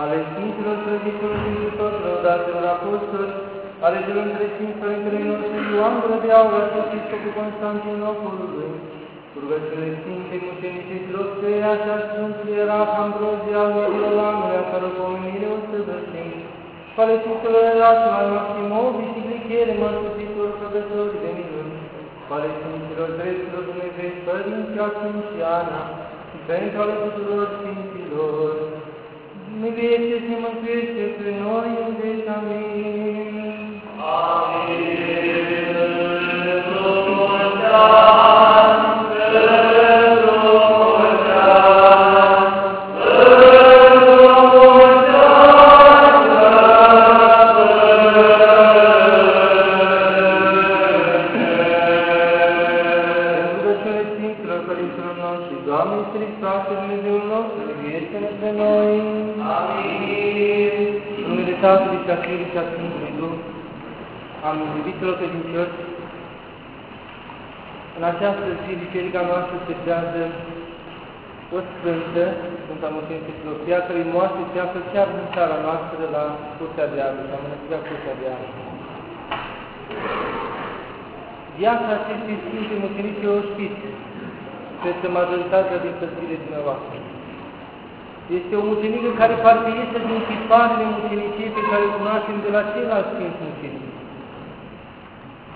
ale Sfinților Sfântilor Dumnezeu, Daților Apostoli, ale celor între Sfinți Părintele noștri Ioan Gură de Aur, Arhiepiscopul Constantinopolului, rugăciunile Sfintei Mucenicilor Sfeia și a Sfântului Ierarh Ambrozia, Iolanului, a căror pomenire o să văsim, ale Sfinților Erasul, al Maximovi și Glichere, mărturisitor rugători de minuni, ale Sfinților Dreptilor Dumnezei, Părinții Acum și Ana, pentru ale tuturor Sfinților, miluiește și mântuiește pe noi, în veci. Amin. Rugăciune în această zi, biserica noastră se creează o sfântă, Sfânta Mântuiților, ea care moaște se află chiar în țara noastră la Curtea de Arde, la Mănăstirea Curtea de Arde. Viața acestei Sfinte Mucenice o știți, peste majoritatea din păzile dumneavoastră. Este o mucenică care parcă este din tiparele muceniciei pe care o cunoaștem de la ceilalți Sfinți Mucenici.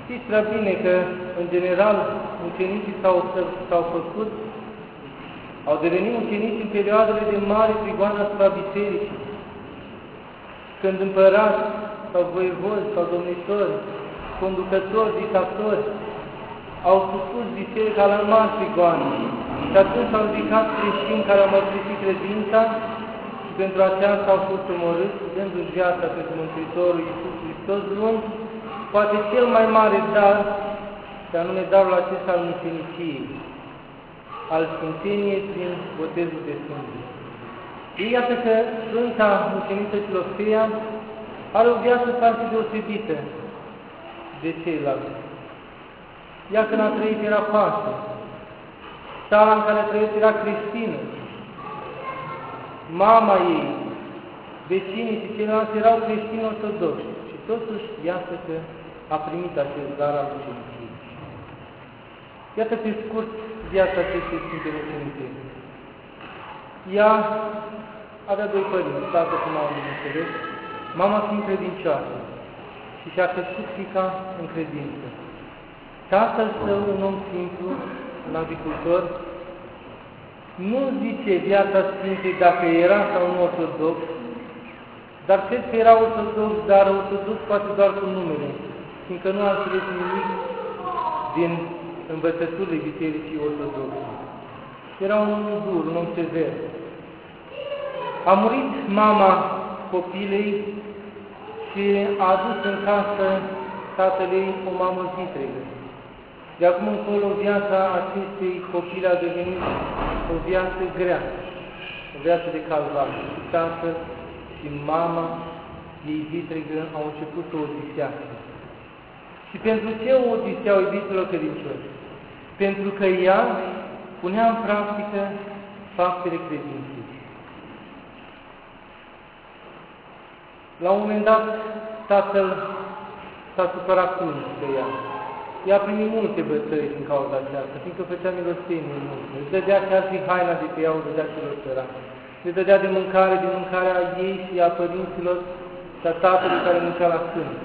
Știți prea bine că, în general, mucenicii s-au făcut, au devenit mucenici în perioadele de mare prigoană asupra bisericii, când împărați sau voievozi sau domnitori, conducători, dictatori, au supus biserica la mari prigoane. Și atunci s-au ridicat creștini care au mărturisit credința și pentru aceasta au fost omorâți, dându-și viața pentru Mântuitorul Iisus Hristos, luând poate cel mai mare dar, și anume darul acesta al muceniciei, al Sfânteniei prin botezul de sânge. Ei iată că Sfânta Muceniță Filofeia are o viață foarte deosebită de ceilalți. Ea când a trăit era pașă, țara în care a trăit era creștină, mama ei, vecinii și ceilalți erau creștini ortodoxi și totuși iată că a primit acest dar al uceniciei. Iată pe scurt viața acestei Sfinte Mucenice. Ea avea doi părinți, tată și mamă, înțeles, mama fiind credincioasă și și-a crescut fica în credință. Tatăl său, un om simplu, un agricultor, nu zice viața Sfintei dacă era sau nu ortodox, dar cred că era ortodox, dar ortodox poate doar cu numele, fiindcă nu a înțeles nimic din învățăturile Bisericii Ortodoxe. Era un om dur, un om sever. A murit mama copilei și a adus în casă tatălui o mamă vitregă. De acum încolo viața acestei copile a devenit o viață grea, o viață de calvar. Și tatăl și mama ei vitregă au început să o odisească. Și pentru ce o odiseau iubiților credincioși? Pentru că ea punea în practică faptele credinței. La un moment dat, tatăl s-a supărat plâns pe ea. Ea a primit multe bătăi din cauza aceasta, fiindcă făcea milostenie mult. Își dădea chiar și haina de pe ea, o dădea celor săraci. Le dădea de mâncare, din mâncarea ei și a părinților și a tatălui care mâncea la câmp.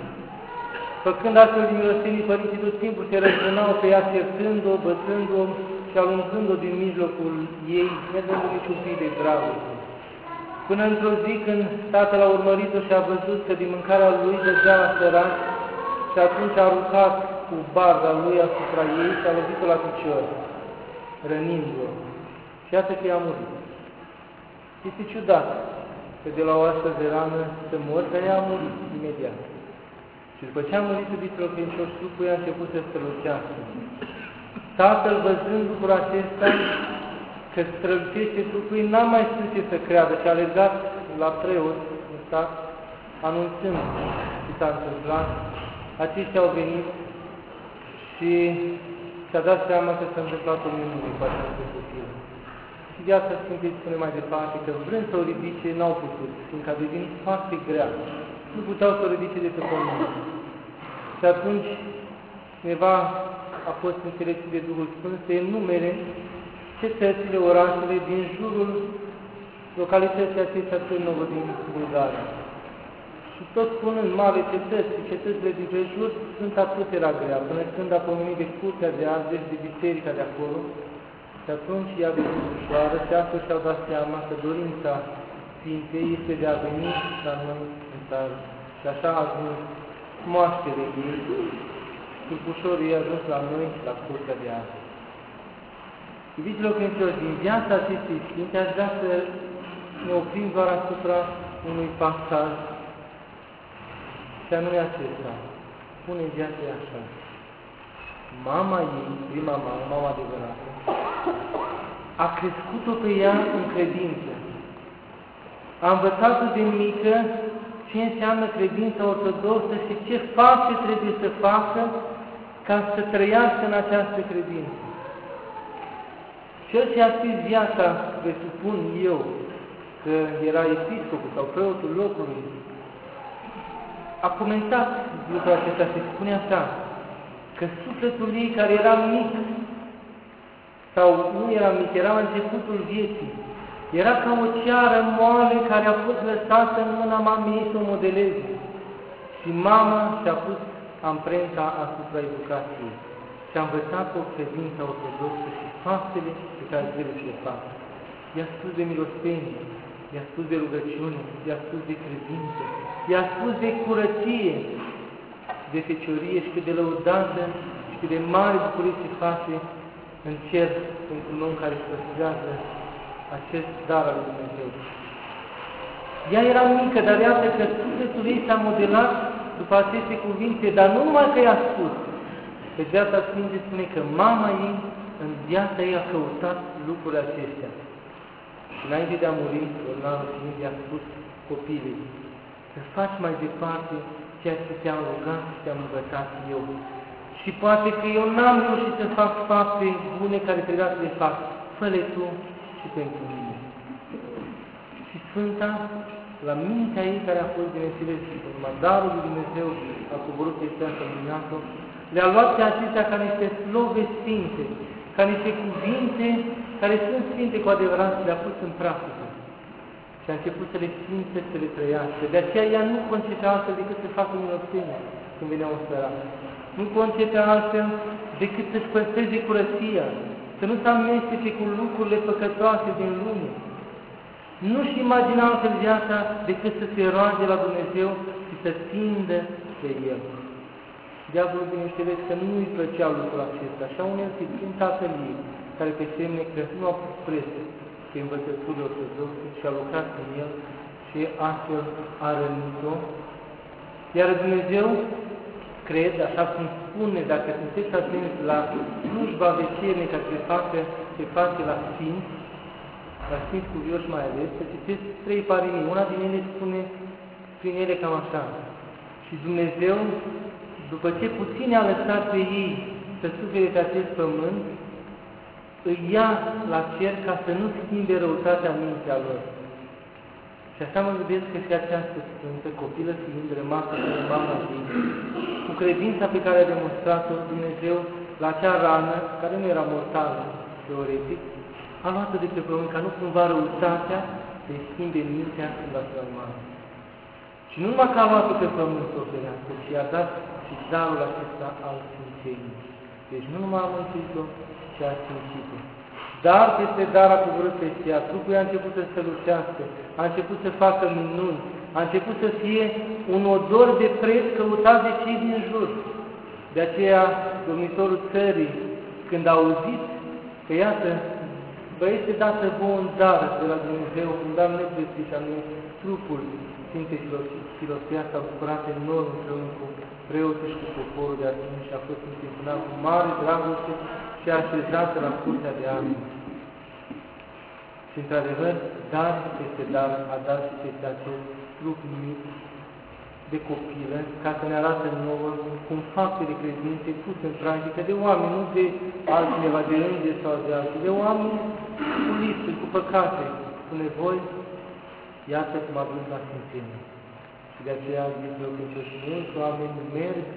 Făcând astfel de milostenii, părinții tot timpul se răzbunau pe ea, certând-o, bătând-o și alungând-o din mijlocul ei, nedându niciun pic de dragoste. Până într-o zi când tatăl a urmărit-o și a văzut că din mâncarea lui dădea la săraci și atunci a aruncat cu barda lui asupra ei și a lovit-o la picior, rănind-o. Și iată că i-a murit. Este ciudat că de la o astfel de rană să mor, că ea a murit imediat. Și după ce a murit iubiților credincioși, trupul i-a început să strălucească. Tatăl, văzând lucrul acesta, că strălucește trupul, n-a mai știut ce să creadă și a legat la preot, în stat, anunțând ce s-a întâmplat. Aceștia au venit și și-a dat seama că s-a întâmplat o minune cu această copilă. Și viața Sfântului spune mai departe că vrând să o ridice, n-au putut, fiindcă a devenit foarte grea. Nu puteau să o ridice de pe pământ. Și atunci cineva a fost înțeles de Duhul Sfânt să enumere cetățile, orașele din jurul localității acestea Târnovă din Bulgaria. Și tot spunând mare cetăți și cetățile din prejur, sunt atât era grea, până când a pomenit de curtea de azi, deci de biserica de acolo, și atunci i-a venit ușoară și astfel și-au dat seama că dorința Sfintei este de a veni la noi în țară. Și așa a ajuns moaștere ei, ușor ei a ajuns la noi, la curtea de azi. Iubiților credincioși, din viața acestei Sfinte aș vrea să ne oprim doar asupra unui pasaj și anume acesta. Spune în viața așa. Mama ei, prima mamă, mama adevărată, a crescut-o pe ea în credință. A învățat-o de mică ce înseamnă credința ortodoxă și ce fapte trebuie să facă ca să trăiască în această credință. Cel ce a scris viața, presupun eu, că era episcopul sau preotul locului, a comentat lucrul acesta și spune așa, că sufletul ei care era mic, sau nu era mic, era la începutul vieții, era ca o ceară moale care a fost lăsată în mâna mamei ei să o modeleze. Și mama și-a pus amprenta asupra educației și a învățat o credință ortodoxă și faptele pe care trebuie să le facă. I-a spus de milostenie, i-a spus de rugăciune, i-a spus de credință, i-a spus de curăție, de feciorie și cât de lăudată și cât de mare bucurie se face în cer pentru un om care își păstrează acest dar al lui Dumnezeu. Ea era mică, dar iată că sufletul ei s-a modelat după aceste cuvinte, dar nu numai că i-a spus, pe viața Sfinte spune că mama ei în viața ei a căutat lucrurile acestea. Și înainte de a muri, Ornanul Sfânt i-a spus copilului, să faci mai departe ceea ce te-am rugat și te-am învățat eu. Și poate că eu n-am reușit să fac fapte bune care trebuia să le fac. Fă-le tu și pentru mine. Și Sfânta, la mintea ei care a fost bineînțeles și urma darul lui Dumnezeu a coborât peste ea să le-a luat pe acestea ca niște slove sfinte, ca niște cuvinte care sunt sfinte cu adevărat și le-a pus în practică. Și a început să le simte, să le trăiască. De aceea ea nu concepea altfel decât să facă milostenie când venea un sărat. Nu concepea altfel decât să-și păstreze curăția, să nu se amestece cu lucrurile păcătoase din lume. Nu-și imagina altfel viața decât să se roage la Dumnezeu și să tindă pe El. Diavolul, bineînțeles, că nu îi plăcea lucrul acesta. Așa unul prin tatăl ei, care pe semne că nu a pus preț pe învățăturile ortodoxe și a lucrat în el și astfel a rănit-o. Iar Dumnezeu, cred, așa cum spune, dacă sunteți atenți la slujba vecerne care se face, se face la Sfinți, la Sfinți Cuvioși mai ales, să citeți trei parimii. Una din ele spune prin ele cam așa. Și Dumnezeu, după ce puțin a lăsat pe ei să sufere pe acest pământ, îi ia la cer ca să nu schimbe răutatea mintea lor. Și așa mă gândesc că și această Sfântă copilă fiind rămasă de mama ei, cu credința pe care a demonstrat-o Dumnezeu la acea rană, care nu era mortală, teoretic, a luat-o de pe pământ, ca nu cumva răutatea să schimbe mintea când a transformat. Și nu numai că a luat-o pe pământ să o ferească, ci a dat și darul acesta al Sfințenii. Deci nu numai a mântuit-o, ci a simțit-o. Dar peste dar a coborât peste ea, trupul a început să se lucească, a început să facă minuni, a început să fie un odor de preț căutat de cei din jur. De aceea, domnitorul țării, când a auzit că, iată, vă este dată vouă un dar de la Dumnezeu, un dar neprețit, și anume trupul Sfintei Filosofia s-a bucurat enorm împreună cu preoții și cu poporul de atunci și a fost întâmpinat cu mare dragoste și așezat la curtea de ani. Și într-adevăr, dar este dar, a dat și peste acest trup mic de copilă, ca să ne arată nouă cum faptele credințe puse în practică de oameni, nu de altcineva, de îngeri sau de alții, de oameni cu lipsuri, cu păcate, cu nevoi, iată cum avem la Sfințenie. Și de aceea zic eu că și mulți oameni merg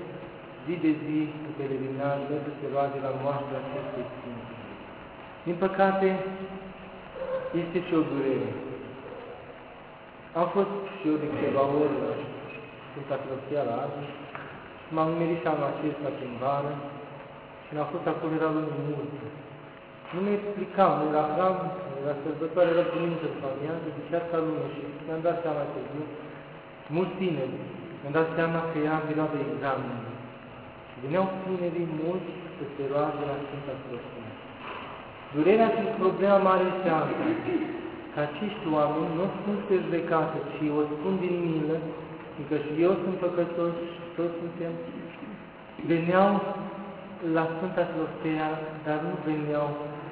zi de zi cu pelerinaj, merg să se roage la moaștea acestei Sfinte. Din păcate, este și o durere. Am fost și eu de câteva ori la Sfânta Filosofia la Arde și m-am numerit și anul acesta prin vară și n-a fost acolo, era lumea multă. Nu mi explicam, nu era hram, era sărbătoare, era duminică după amiază, deci asta lume și mi-am dat seama că nu, mulți tineri, mi-am dat seama că era în perioada examenului. Și veneau tinerii mulți să se roage la Sfânta Filosofia. Durerea și problema mare este asta, că acești oameni nu spun pe judecată, ci o spun din milă, fiindcă și eu sunt păcătos și toți suntem, veneau la Sfânta Filosofia, dar nu veneau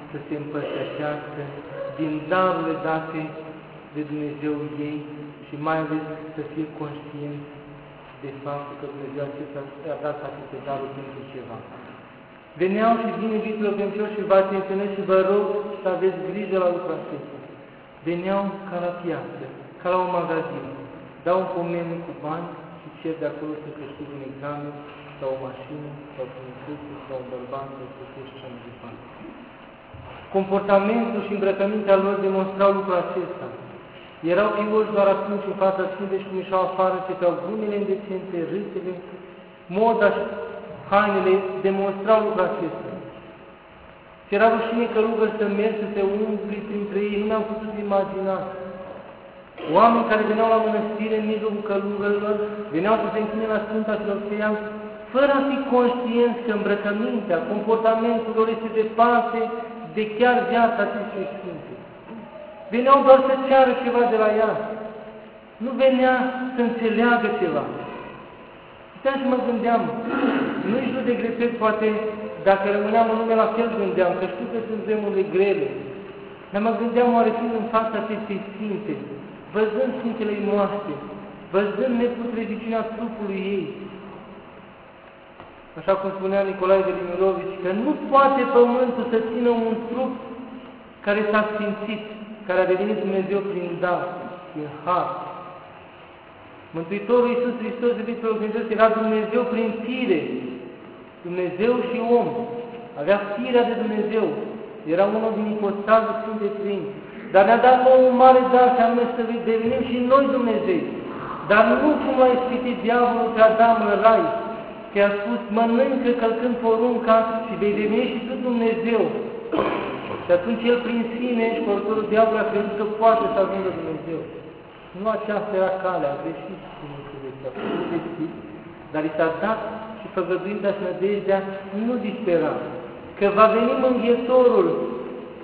să se împărtășească din darurile date de Dumnezeu ei și mai ales să fie conștient de faptul că Dumnezeu acesta a dat aceste daruri pentru ceva. Veneau și vin iubiților pentru și vă atenționez și vă rog să aveți grijă la lucrul acesta. Veneau ca la piață, ca la un magazin, dau un pomeni cu bani și cer de acolo să câștig un examen sau o mașină, sau un cuțu, sau un bărbat, sau să și așa mai departe. Comportamentul și îmbrăcămintea lor demonstrau lucrul acesta. Erau pioși doar atunci în fața Sfintei și cum ieșeau afară, ceteau glumele indecente, râsele, moda și hainele demonstrau lucrul acesta. Și era rușine călugări să merg, să se umbli printre ei, nu mi-am putut imagina. Oameni care veneau la mănăstire în mijlocul călugărilor, veneau să se închine la Sfânta Filosofia, fără a fi conștienți că îmbrăcămintea, comportamentul lor este departe de chiar viața acestui Sfinte. Veneau doar să ceară ceva de la ea. Nu venea să înțeleagă ceva. Puteam să mă gândeam, nu-i de greșit, poate dacă rămâneam în lume la fel gândeam, că știu că sunt vremurile grele. Dar mă gândeam oare fiind în fața acestei Sfinte, văzând Sfintele moaște, văzând neputreziciunea trupului ei, așa cum spunea Nicolae de Limirovici, că nu poate pământul să țină un trup care s-a sfințit, care a devenit Dumnezeu prin dar, prin har. Mântuitorul Iisus Hristos, iubiților Dumnezeu, era Dumnezeu prin fire, Dumnezeu și om. Avea firea de Dumnezeu. Era unul din ipostazul Sfinte Prinți. Dar ne-a dat nouă un mare dar și anume să devenim și noi Dumnezei. Dar nu cum a ispitit diavolul pe Adam în rai, că a spus, mănâncă călcând porunca și vei deveni și tu Dumnezeu. Și atunci el prin sine și corporul diavolului a crezut că poate să ajungă Dumnezeu. Nu aceasta era calea, a greșit Dumnezeu, a greșit, dar i s-a dat și făgăduința și nădejdea nu dispera, că va veni mânghetorul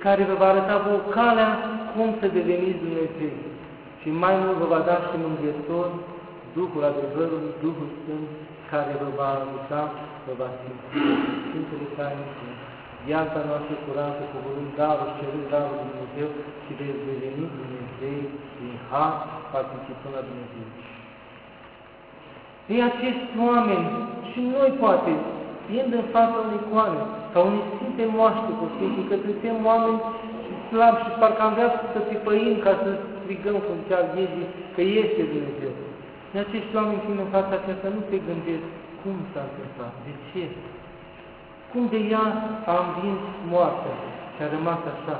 care vă va arăta vouă calea cum să deveniți Dumnezeu. Și mai mult vă va da și mânghetor Duhul adevărului, Duhul Sfânt, care vă va ajuta, vă va simți Sfintele Tainice, viața noastră curată, coborând darul, cerând darul lui Dumnezeu și veți deveni Dumnezeu din har, participând la Dumnezeu. Ei acești oameni și noi poate, fiind în fața unei icoane, ca unei sfinte moaște cu sfinții, că suntem oameni slabi și parcă am vrea să țipăim ca să strigăm, cum zicea Ghezi, că este Dumnezeu. De acești oameni fiind în fața aceasta nu se gândesc cum s-a întâmplat, de ce, cum de ea a învins moartea și a rămas așa,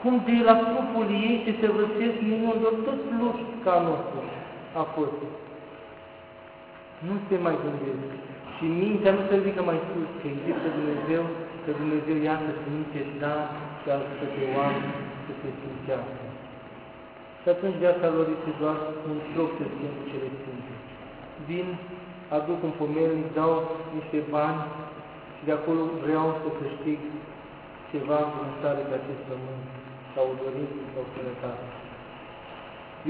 cum de la trupul ei ce se vărsesc minuni, doar tot luș ca nostru a fost. Nu se mai gândesc. Și mintea nu se ridică mai sus, că există Dumnezeu, că Dumnezeu iată trimite da și ajută pe oameni să se simțească. Și atunci viața lor este doar un troc de Sfântul cele Sfinte. Vin, aduc un pomelnic, dau niște bani și de acolo vreau să câștig ceva în stare pe acest pământ, sau o dorință, sau sănătate.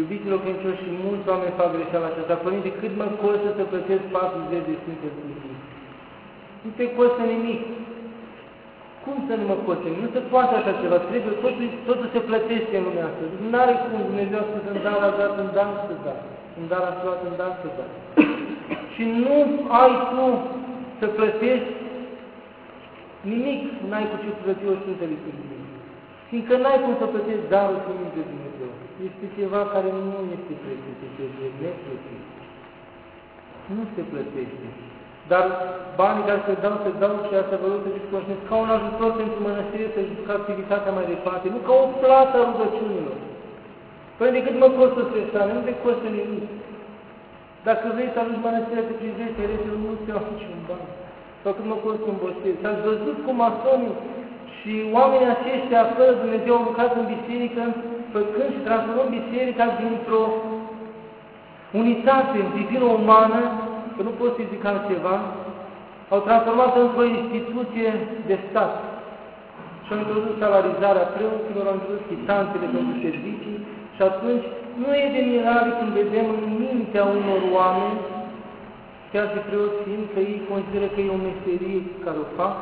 Iubiților credincioși și mulți oameni fac greșeala aceasta. Părinte, cât mă costă să plătesc 40 de Sfinte Sfântii? Nu te costă nimic. Cum să nu mă coste? Nu se poate așa ceva. Trebuie, totul, totul se plătește în lumea asta. Nu are cum Dumnezeu să în dar a dat, în dar să da. În dar a luat, în dar să da. și nu ai tu să plătești nimic. N-ai cu ce plăti o Sfântă Liturghie. Fiindcă n-ai cum să plătești darul primit de Dumnezeu. Este ceva care nu este plătit, este neplătit. Nu se plătește. Dar banii care se dau, se dau și asta vă rog să fiți conștienți, ca un ajutor pentru mănăstire să-și ducă activitatea mai departe, nu ca o plată a rugăciunilor. Păi decât mă costă stresoane, nu te costă nimic. Dacă vrei să aduci mănăstirea să privești ereților, nu ți iau niciun bani. Sau cât mă costă un bostel. S-ați văzut cum masonii și oamenii aceștia, fără Dumnezeu, au lucrat în biserică, făcând și transformând biserica dintr-o unitate divină-umană că nu pot să zic altceva, au transformat într-o instituție de stat. Și au introdus salarizarea preoților, au introdus chitanțele pentru servicii și atunci nu e de mirare când vedem în mintea unor oameni, chiar și preoți fiind, că ei consideră că e o meserie care o fac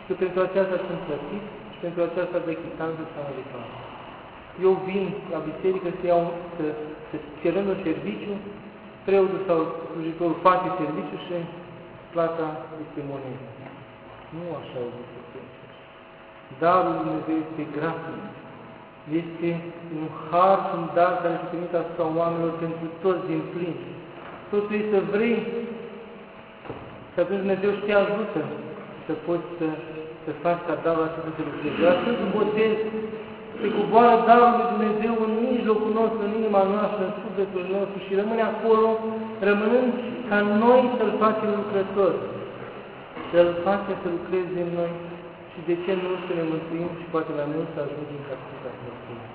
și că pentru aceasta sunt plătiți și pentru aceasta de chitanță sau de Eu vin la biserică să iau, să, să cerând un serviciu, preotul sau slujitorul face serviciu și plata este monedă. Nu așa o zice Darul Lui Dumnezeu este gratis. Este un har și un dar care se trimite asupra oamenilor pentru toți din plin. Totul este să vrei și atunci Dumnezeu și te ajută să poți să, să faci ca darul acesta să lucreze. La Sfântul Botez se coboară darul lui Dumnezeu în mijlocul nostru, în inima noastră, în sufletul nostru și rămâne acolo, rămânând ca noi să-L facem lucrător, să-L facem să lucreze în noi. Și de ce nu să ne mântuim și poate mai mult să ajungem ca Sfânta Sfântă.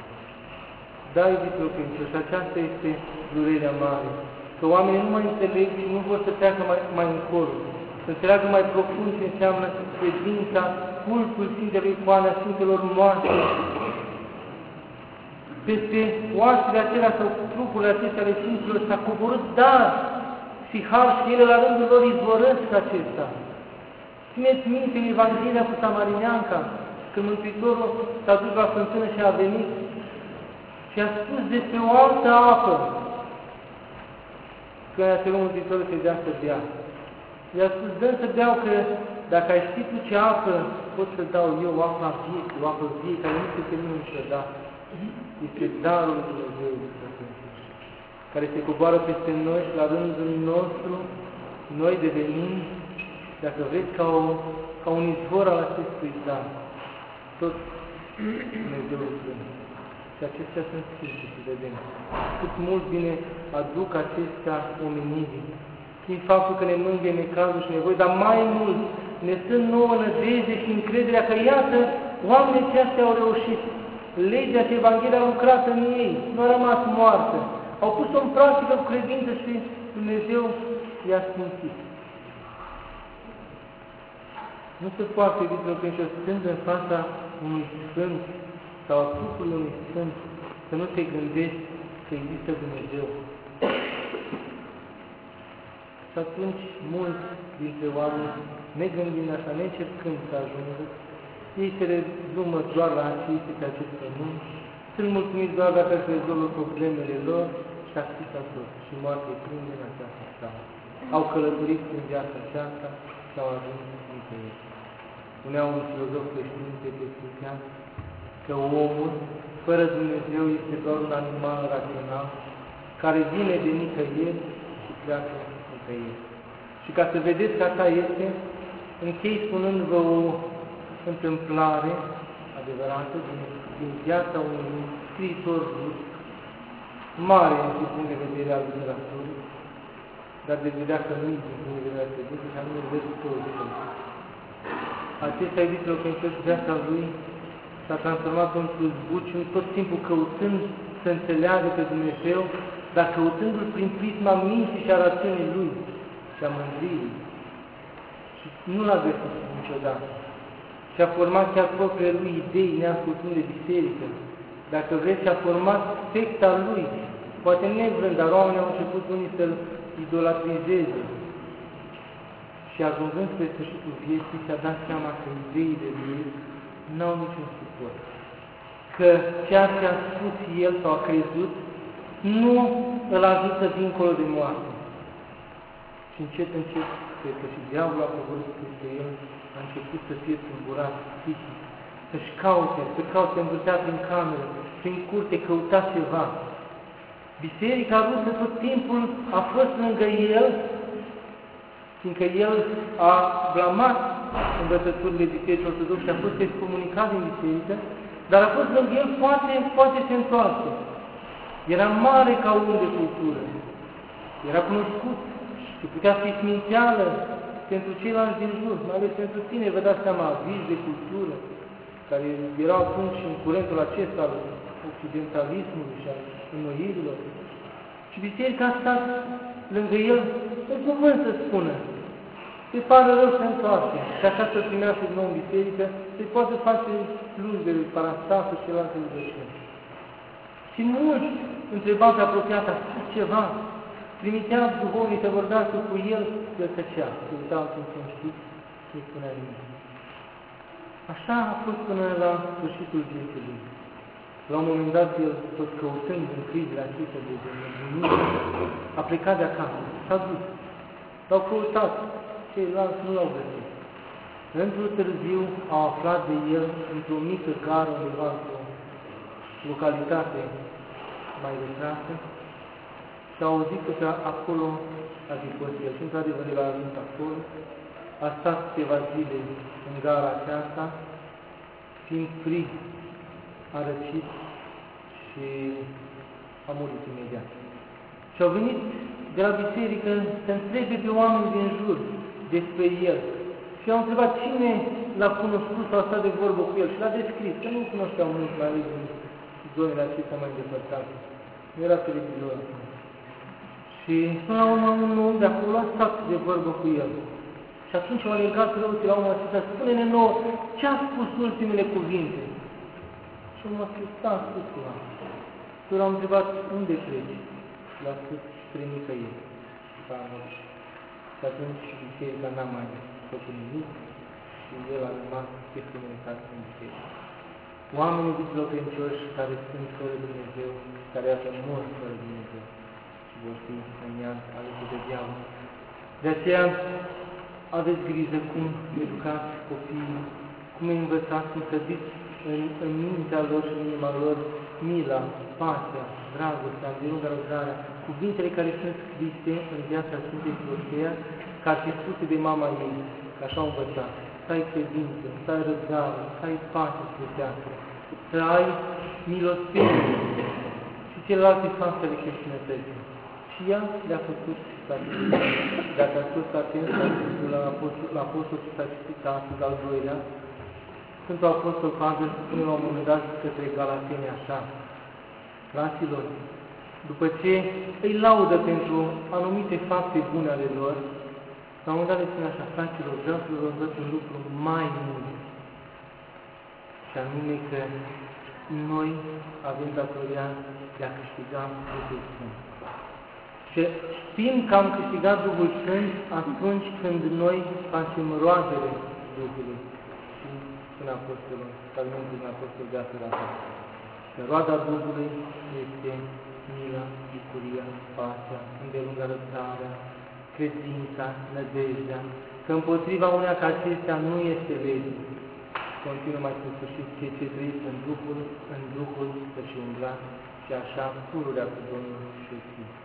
Da, iubitul credincioși, aceasta este durerea mare, că oamenii nu mai înțeleg și nu vor să treacă mai, mai încolo, să înțeleagă mai profund ce înseamnă credința, cultul Sfintelui Ioana, Sfintelor moarte, peste oasele acelea sau trupurile acestea ale Sfinților s-a coborât dar și har și ele la rândul lor izvorăsc acesta. Țineți minte în Evanghelia cu Samarineanca, când Mântuitorul s-a dus la fântână și a venit și a spus despre o altă apă, că a cerut Mântuitorul să dea să bea. I-a spus, dă să beau că dacă ai ști tu ce apă pot să dau eu, apa vieții, o apă vie, care nu se termină niciodată este darul Dumnezeu care se coboară peste noi și la rândul nostru, noi devenim, dacă vreți, ca, o, ca un izvor al acestui dar. Tot Dumnezeu Sfânt. Și acestea sunt sfinte, să vedem. Cât mult bine aduc acestea omenirii. Prin faptul că ne mângâie necazul și nevoi, dar mai mult ne sunt nouă nădejde și încrederea că, iată, oamenii aceștia au reușit legea și Evanghelia au lucrat în ei, nu a rămas moartă. Au pus-o în practică cu credință și Dumnezeu i-a sfințit. Nu se poate, iubiților credincioși, stând în fața unui sfânt sau a trupului unui sfânt, să nu te gândești că există Dumnezeu. Și atunci, mulți dintre oameni, negândind așa, neîncercând să ajungă, ei se rezumă doar la acești pe acest pământ, sunt mulțumiți doar dacă se rezolvă problemele lor și atâta tot. Și moartea e prinde în această stare. Au călătorit în viața aceasta și au ajuns în ei. Spunea un filozof creștin de pe că omul, fără Dumnezeu, este doar un animal rațional care vine de nicăieri și pleacă nicăieri. Și ca să vedeți că așa este, închei spunându-vă o întâmplare adevărată din, din viața unui scriitor rus, mare în punct de vedere al literaturii, dar de vedea că nu din punct de vedere al credinței, și anume Versul 20. Acesta, iubiților, pentru viața lui s-a transformat într-un zbuciu, tot timpul căutând să înțeleagă pe Dumnezeu, dar căutându-L prin prisma minții și a rațiunii Lui și a mândriei. Și nu l-a găsit niciodată și-a format chiar propriile lui idei neascultând de biserică. Dacă vreți, și-a format secta lui, poate nevrând, dar oamenii au început unii să-l idolatrizeze. Și ajungând spre sfârșitul vieții, și-a dat seama că ideile lui n-au niciun suport. Că ceea ce a spus el sau a crezut nu îl ajută dincolo de moarte. Și încet, încet, cred că și diavolul a coborât peste el a început să fie tulburat fizic, să-și caute, să caute învârtea prin cameră, prin curte, căuta ceva. Biserica rusă tot timpul a fost lângă el, fiindcă el a blamat învățăturile Bisericii Ortodoxe, a fost excomunicat din biserică, dar a fost lângă el, foarte foarte se întoarce. Era mare ca un de cultură, era cunoscut și putea fi sminteală pentru ceilalți din jur, mai ales pentru tine, vă dați seama, avizi de cultură, care erau atunci în curentul acesta al occidentalismului și al înnoirilor. Și biserica a stat lângă el pe cuvânt să spună. Se pare rău să întoarce, că așa să primească din nou în biserică, se poate face slujbele, parastatul și alte. Și mulți întrebați apropiata, ce ceva, Trimitea duhovnic să vorbească cu el, el tăcea, se uita atunci când știți, nu spunea nimic. Așa a fost până la sfârșitul vieții lui. La un moment dat, el, tot căutând în crizele acestea de nebunire, a plecat de acasă, s-a dus. L-au căutat, ceilalți nu l-au găsit. Într-un târziu au aflat de el într-o mică gară undeva într-o localitate mai retrasă, S-au auzit că acolo a fi el și într-adevăr el a ajuns acolo, a stat câteva zile în gara aceasta, fiind frig, a răcit și a murit imediat. Și au venit de la biserică să întrebe pe oameni din jur despre el. Și au întrebat cine l-a cunoscut sau a stat de vorbă cu el și l-a descris, că nu cunoșteau mult, mai ales din zonele acestea mai îndepărtate. Nu era televizor acum. Și până la urmă un om de acolo a stat de vorbă cu el. Și atunci m-a legat răuții la omul acesta, spune-ne nouă, ce a spus ultimele cuvinte? Și omul acesta da, a spus ceva. Tu l-am întrebat, unde pleci? Și l-a spus, spre nicăieri. Și atunci biserica n-a mai făcut nimic și el a rămas descomunicat în biserică. Oamenii dislocencioși care sunt fără Dumnezeu, care iată mor fără Dumnezeu, vor fi în alături de diavol. De aceea aveți grijă cum educați copiii, cum îi învățați, cum sădiți în, în mintea lor și în inima lor mila, pacea, dragostea, îndelunga răbdarea, cuvintele care sunt scrise în viața Sfântei Filosofia, ca fi spuse de mama ei, că așa o învăța, să ai credință, să ai răbdare, să ai pace sfântească, să ai milostivire și celelalte fațele creștinătății. Și ea le-a făcut statistică. Dacă ați fost atenți la studiul la apostol, la apostol statistica astăzi al doilea, Sfântul Apostol Pavel spune la un moment dat către Galateni așa, fraților, după ce îi laudă pentru anumite fapte bune ale lor, la un moment dat le spune așa, fraților, vreau să vă învăț un lucru mai mult, și anume că noi avem datoria de a câștiga Duhul Sfânt. Că știm că am câștigat Duhul Sfânt atunci când noi facem roadele Duhului. Și spune Apostolul, sau nu din Apostol de astfel Că roada Duhului este mila, bucuria, pacea, îndelunga răbdarea, credința, nădejdea, că împotriva unea ca acestea nu este lege. Continuă mai sfârșit cei ce trăiți în Duhul, în Duhul să-și umblați și așa pururea cu Domnul și Fiul.